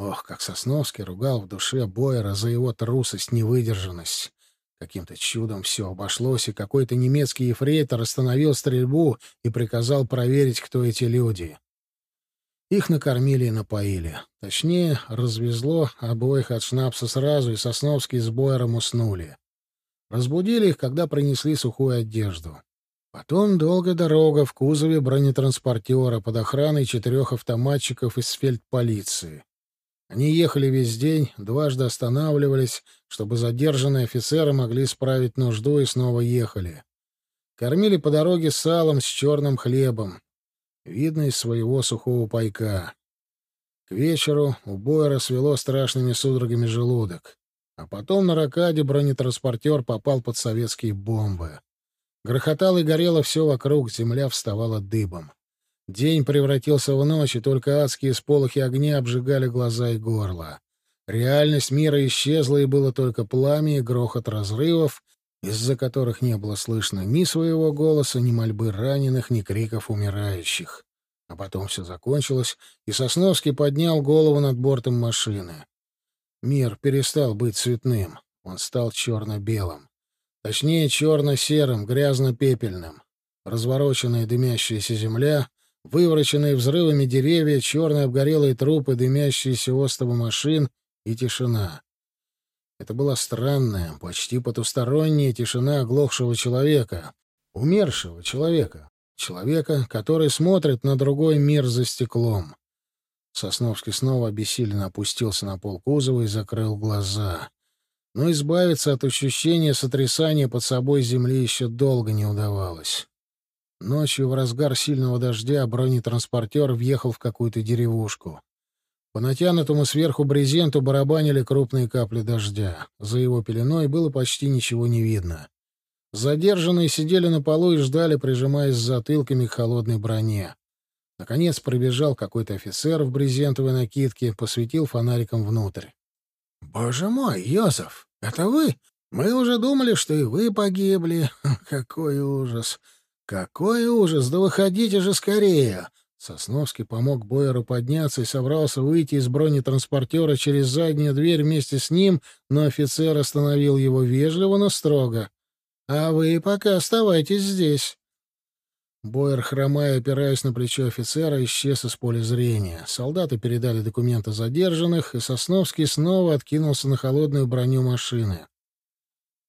Ох, как Сосновский ругал в душе Бойера за его трусость, невыдержанность. Каким-то чудом все обошлось, и какой-то немецкий ефрейтор остановил стрельбу и приказал проверить, кто эти люди. Их накормили и напоили. Точнее, развезло обоих от шнапса сразу, и Сосновский с Бойером уснули. Разбудили их, когда принесли сухую одежду. Потом долгая дорога в кузове бронетранспортера под охраной четырех автоматчиков из фельдполиции. Они ехали весь день, дважды останавливались, чтобы задержанные офицеры могли справить нужду и снова ехали. Кормили по дороге салом с черным хлебом, видно из своего сухого пайка. К вечеру у Бойера свело страшными судорогами желудок. А потом на ракаде бронетранспортер попал под советские бомбы. Грохотало и горело все вокруг, земля вставала дыбом. День превратился в ночь, и только адские сполохи огня обжигали глаза и горло. Реальность мира исчезла, и было только пламя и грохот разрывов, из-за которых не было слышно ни своего голоса, ни мольбы раненых, ни криков умирающих. А потом все закончилось, и Сосновский поднял голову над бортом машины. Мир перестал быть цветным, он стал черно-белым. Точнее, черно-серым, грязно-пепельным. Развороченная дымящаяся земля, вывороченные взрывами деревья, черные обгорелые трупы, дымящиеся остовы машин и тишина. Это была странная, почти потусторонняя тишина оглохшего человека, умершего человека, человека, который смотрит на другой мир за стеклом. Сосновский снова обессиленно опустился на пол кузова и закрыл глаза но избавиться от ощущения сотрясания под собой земли еще долго не удавалось. Ночью в разгар сильного дождя бронетранспортер въехал в какую-то деревушку. По натянутому сверху брезенту барабанили крупные капли дождя. За его пеленой было почти ничего не видно. Задержанные сидели на полу и ждали, прижимаясь затылками к холодной броне. Наконец пробежал какой-то офицер в брезентовой накидке, посветил фонариком внутрь. «Боже мой, Йозеф, это вы? Мы уже думали, что и вы погибли. Какой ужас! Какой ужас! Да выходите же скорее!» Сосновский помог Бойеру подняться и собрался выйти из бронетранспортера через заднюю дверь вместе с ним, но офицер остановил его вежливо, но строго. «А вы пока оставайтесь здесь. Бойер, хромая, опираясь на плечо офицера, исчез из поля зрения. Солдаты передали документы задержанных, и Сосновский снова откинулся на холодную броню машины.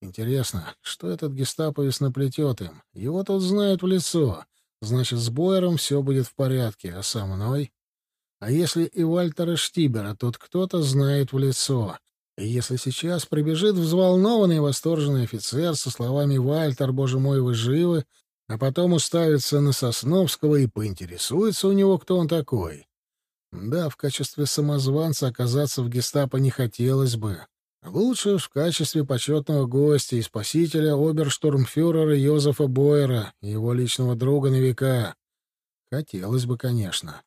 Интересно, что этот гестаповец наплетет им? Его тут знают в лицо. Значит, с Бойером все будет в порядке, а со мной? А если и Вальтера Штибера тут кто-то знает в лицо? И если сейчас прибежит взволнованный и восторженный офицер со словами «Вальтер, боже мой, вы живы!» а потом уставится на Сосновского и поинтересуется у него, кто он такой. Да, в качестве самозванца оказаться в гестапо не хотелось бы. Лучше в качестве почетного гостя и спасителя оберштурмфюрера Йозефа Бойера, его личного друга на века. Хотелось бы, конечно.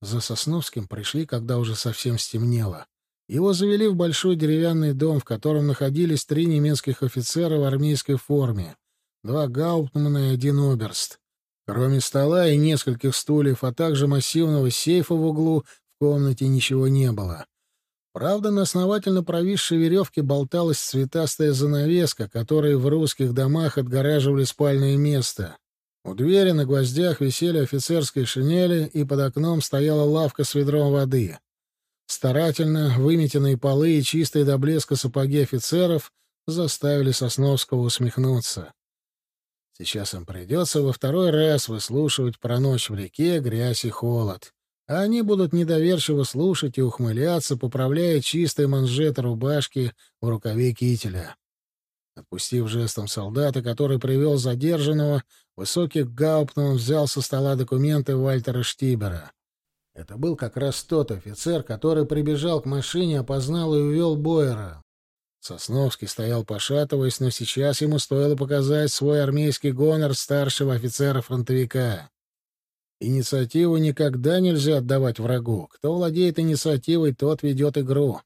За Сосновским пришли, когда уже совсем стемнело. Его завели в большой деревянный дом, в котором находились три немецких офицера в армейской форме два гауптмана и один оберст. Кроме стола и нескольких стульев, а также массивного сейфа в углу, в комнате ничего не было. Правда, на основательно провисшей веревке болталась цветастая занавеска, которой в русских домах отгораживали спальное место. У двери на гвоздях висели офицерские шинели, и под окном стояла лавка с ведром воды. Старательно выметенные полы и чистые до блеска сапоги офицеров заставили Сосновского усмехнуться. Сейчас им придется во второй раз выслушивать про ночь в реке, грязь и холод. А они будут недоверчиво слушать и ухмыляться, поправляя чистые манжеты рубашки в рукаве кителя. Отпустив жестом солдата, который привел задержанного, высокий Гауптман взял со стола документы Вальтера Штибера. Это был как раз тот офицер, который прибежал к машине, опознал и увел Бойера. Сосновский стоял пошатываясь, но сейчас ему стоило показать свой армейский гонор старшего офицера-фронтовика. Инициативу никогда нельзя отдавать врагу. Кто владеет инициативой, тот ведет игру.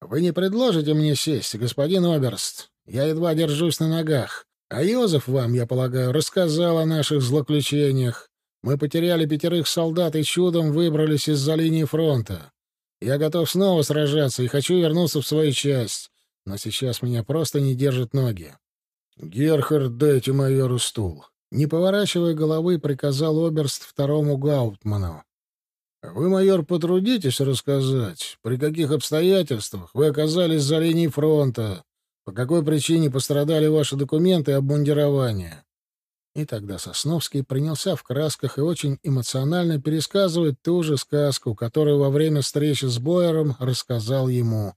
Вы не предложите мне сесть, господин Оберст. Я едва держусь на ногах. А Йозеф вам, я полагаю, рассказал о наших злоключениях. Мы потеряли пятерых солдат и чудом выбрались из-за линии фронта. Я готов снова сражаться и хочу вернуться в свою часть но сейчас меня просто не держат ноги. «Герхард, дайте майору стул». Не поворачивая головы, приказал Оберст второму Гауптману. «Вы, майор, потрудитесь рассказать, при каких обстоятельствах вы оказались за линией фронта, по какой причине пострадали ваши документы и обмундирование». И тогда Сосновский принялся в красках и очень эмоционально пересказывать ту же сказку, которую во время встречи с Бойером рассказал ему.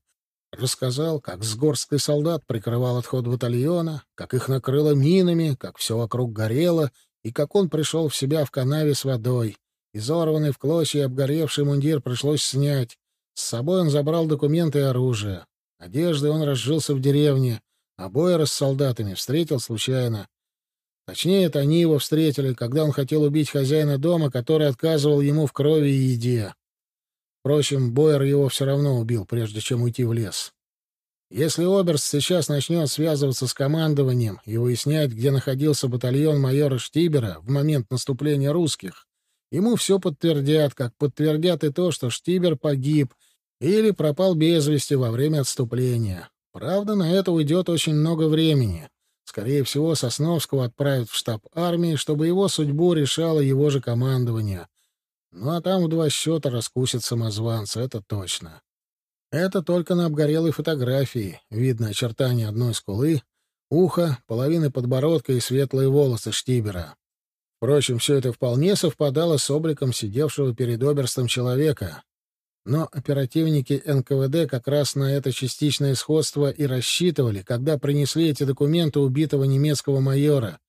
Рассказал, как с горсткой солдат прикрывал отход батальона, как их накрыло минами, как все вокруг горело, и как он пришел в себя в канаве с водой. Изорванный в клочья обгоревший мундир пришлось снять. С собой он забрал документы и оружие. Одеждой он разжился в деревне, а Бойера с солдатами встретил случайно. Точнее, это они его встретили, когда он хотел убить хозяина дома, который отказывал ему в крови и еде. Впрочем, Бойер его все равно убил, прежде чем уйти в лес. Если Оберст сейчас начнет связываться с командованием и выяснять, где находился батальон майора Штибера в момент наступления русских, ему все подтвердят, как подтвердят и то, что Штибер погиб или пропал без вести во время отступления. Правда, на это уйдет очень много времени. Скорее всего, Сосновского отправят в штаб армии, чтобы его судьбу решало его же командование. Ну а там в два счета раскусит самозванца, это точно. Это только на обгорелой фотографии. Видно очертания одной скулы, ухо, половины подбородка и светлые волосы Штибера. Впрочем, все это вполне совпадало с обликом сидевшего перед оберстом человека. Но оперативники НКВД как раз на это частичное сходство и рассчитывали, когда принесли эти документы убитого немецкого майора,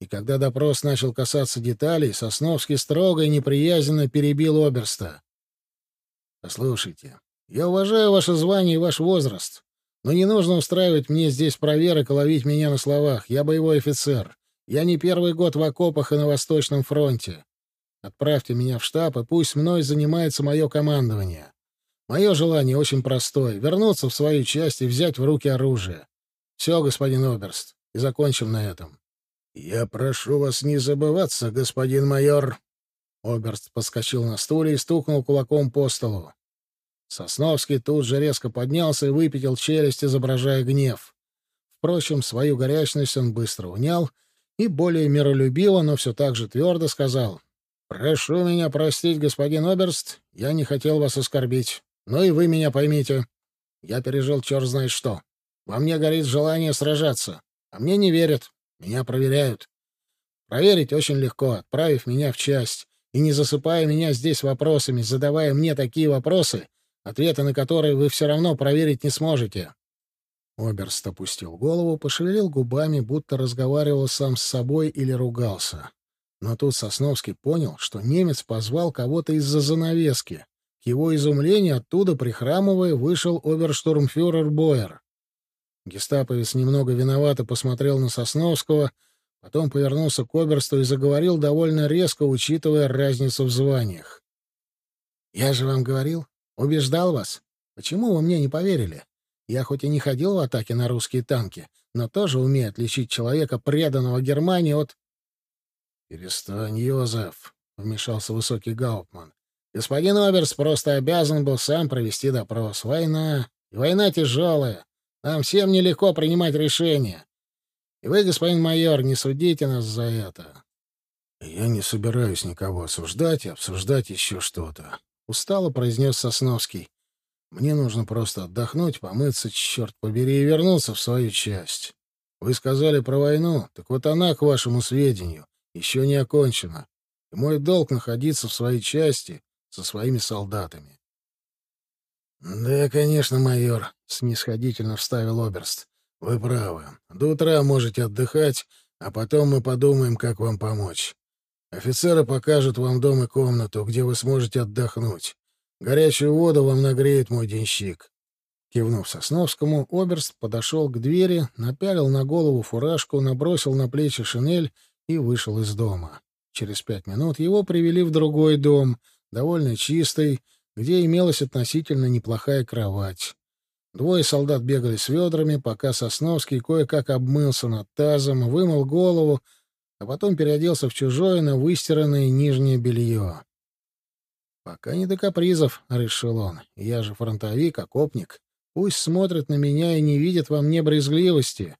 и когда допрос начал касаться деталей, Сосновский строго и неприязненно перебил Оберста. «Послушайте, я уважаю ваше звание и ваш возраст, но не нужно устраивать мне здесь проверок и ловить меня на словах. Я боевой офицер. Я не первый год в окопах и на Восточном фронте. Отправьте меня в штаб, и пусть мной занимается мое командование. Мое желание очень простое — вернуться в свою часть и взять в руки оружие. Все, господин Оберст, и закончим на этом. «Я прошу вас не забываться, господин майор!» Оберст подскочил на стуле и стукнул кулаком по столу. Сосновский тут же резко поднялся и выпятил челюсть, изображая гнев. Впрочем, свою горячность он быстро унял и более миролюбиво, но все так же твердо сказал. «Прошу меня простить, господин Оберст, я не хотел вас оскорбить. Но и вы меня поймите. Я пережил черт знает что. Во мне горит желание сражаться, а мне не верят. Меня проверяют. Проверить очень легко, отправив меня в часть и не засыпая меня здесь вопросами, задавая мне такие вопросы, ответы на которые вы все равно проверить не сможете. Оберст опустил голову, пошевелил губами, будто разговаривал сам с собой или ругался. Но тут Сосновский понял, что немец позвал кого-то из-за занавески. К его изумлению оттуда, прихрамывая, вышел оберштурмфюрер Бойер. Гестаповец немного виновато посмотрел на Сосновского, потом повернулся к оберсту и заговорил довольно резко, учитывая разницу в званиях. «Я же вам говорил, убеждал вас. Почему вы мне не поверили? Я хоть и не ходил в атаке на русские танки, но тоже умею отличить человека, преданного Германии, от...» «Перестань, Йозеф», — вмешался высокий Гауптман. «Господин Оберст просто обязан был сам провести допрос. Война. И война тяжелая. Нам всем нелегко принимать решения. И вы, господин майор, не судите нас за это. Я не собираюсь никого осуждать и обсуждать еще что-то. Устало произнес Сосновский. Мне нужно просто отдохнуть, помыться, черт побери, и вернуться в свою часть. Вы сказали про войну, так вот она, к вашему сведению, еще не окончена. И мой долг находиться в своей части со своими солдатами. — Да, конечно, майор, — снисходительно вставил Оберст. — Вы правы. До утра можете отдыхать, а потом мы подумаем, как вам помочь. Офицеры покажут вам дом и комнату, где вы сможете отдохнуть. Горячую воду вам нагреет мой денщик. Кивнув Сосновскому, Оберст подошел к двери, напялил на голову фуражку, набросил на плечи шинель и вышел из дома. Через пять минут его привели в другой дом, довольно чистый, где имелась относительно неплохая кровать. Двое солдат бегали с ведрами, пока Сосновский кое-как обмылся над тазом, вымыл голову, а потом переоделся в чужое, но выстиранное нижнее белье. «Пока не до капризов», — решил он. «Я же фронтовик, окопник. Пусть смотрят на меня и не видят во мне брезгливости».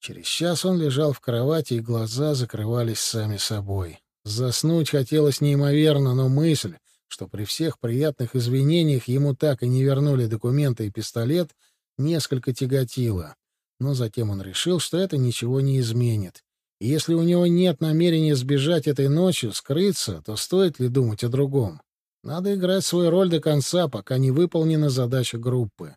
Через час он лежал в кровати, и глаза закрывались сами собой. Заснуть хотелось неимоверно, но мысль, что при всех приятных извинениях ему так и не вернули документы и пистолет, несколько тяготила. Но затем он решил, что это ничего не изменит. И если у него нет намерения сбежать этой ночью, скрыться, то стоит ли думать о другом? Надо играть свою роль до конца, пока не выполнена задача группы.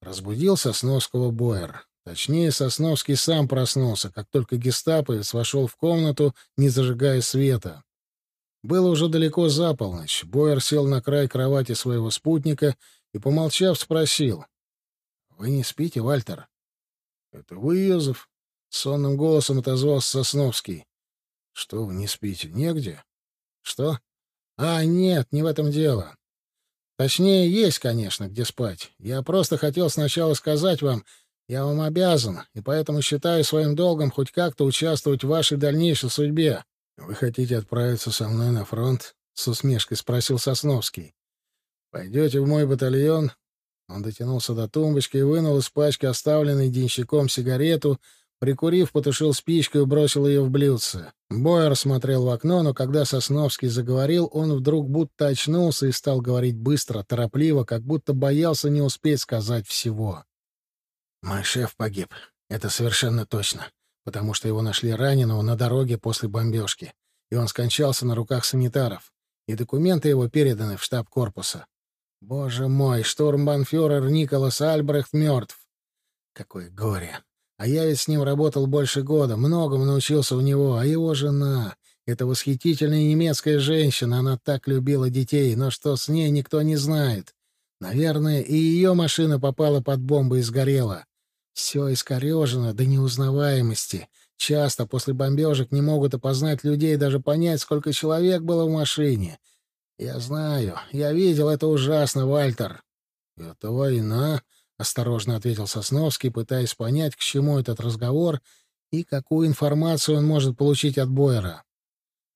Разбудил Сосновского Бойер. Точнее, Сосновский сам проснулся, как только гестаповец вошел в комнату, не зажигая света. Было уже далеко за полночь. Бойер сел на край кровати своего спутника и, помолчав, спросил. — Вы не спите, Вальтер? — Это вы, Йозеф? — сонным голосом отозвался Сосновский. — Что вы не спите? Негде? — Что? — А, нет, не в этом дело. Точнее, есть, конечно, где спать. Я просто хотел сначала сказать вам, я вам обязан, и поэтому считаю своим долгом хоть как-то участвовать в вашей дальнейшей судьбе. — Вы хотите отправиться со мной на фронт? — с усмешкой спросил Сосновский. — Пойдете в мой батальон? Он дотянулся до тумбочки и вынул из пачки оставленной денщиком сигарету, прикурив, потушил спичку и бросил ее в блюдце. Бойер смотрел в окно, но когда Сосновский заговорил, он вдруг будто очнулся и стал говорить быстро, торопливо, как будто боялся не успеть сказать всего. Мой шеф погиб. Это совершенно точно. Потому что его нашли раненого на дороге после бомбежки. И он скончался на руках санитаров. И документы его переданы в штаб корпуса. Боже мой, штурмбанфюрер Николас Альбрехт мертв. Какое горе. А я ведь с ним работал больше года, многому научился у него. А его жена... Это восхитительная немецкая женщина, она так любила детей, но что с ней, никто не знает. Наверное, и ее машина попала под бомбу и сгорела. Все искорежено до неузнаваемости. Часто после бомбежек не могут опознать людей, даже понять, сколько человек было в машине. Я знаю, я видел это ужасно, Вальтер. — Это война, — осторожно ответил Сосновский, пытаясь понять, к чему этот разговор и какую информацию он может получить от Бойера.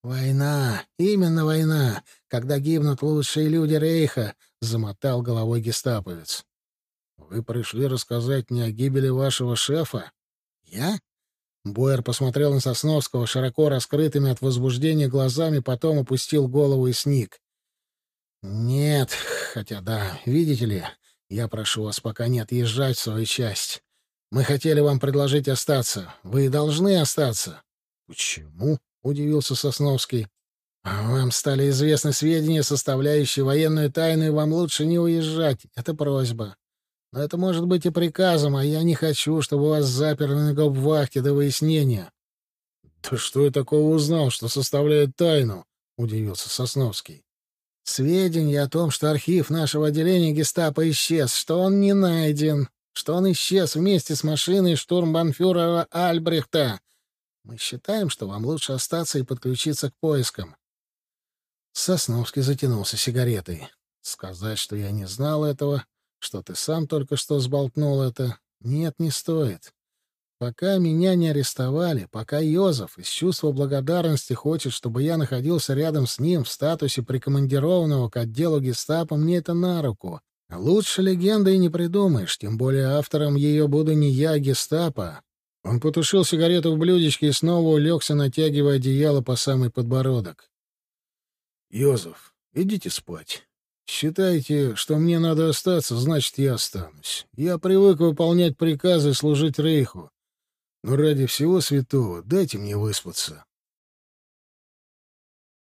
«Война! Именно война! Когда гибнут лучшие люди Рейха!» — замотал головой гестаповец. Вы пришли рассказать мне о гибели вашего шефа? Я? Бойер посмотрел на Сосновского широко раскрытыми от возбуждения глазами, потом опустил голову и сник. Нет, хотя да, видите ли, я прошу вас пока не отъезжать в свою часть. Мы хотели вам предложить остаться. Вы должны остаться. Почему? удивился Сосновский. Вам стали известны сведения, составляющие военную тайну, и вам лучше не уезжать. Это просьба. Но это может быть и приказом, а я не хочу, чтобы вас заперли на гауптвахте до выяснения. — Да что я такого узнал, что составляет тайну? — удивился Сосновский. — Сведения о том, что архив нашего отделения гестапо исчез, что он не найден, что он исчез вместе с машиной штурмбанфюрера Альбрехта. Мы считаем, что вам лучше остаться и подключиться к поискам. Сосновский затянулся сигаретой. Сказать, что я не знал этого, что ты сам только что сболтнул это. Нет, не стоит. Пока меня не арестовали, пока Йозеф из чувства благодарности хочет, чтобы я находился рядом с ним в статусе прикомандированного к отделу гестапо, мне это на руку. Лучше легенды и не придумаешь, тем более автором ее буду не я, а гестапо. Он потушил сигарету в блюдечке и снова улегся, натягивая одеяло по самый подбородок. «Йозеф, идите спать. Считайте, что мне надо остаться, значит, я останусь. Я привык выполнять приказы и служить Рейху. Но ради всего святого дайте мне выспаться».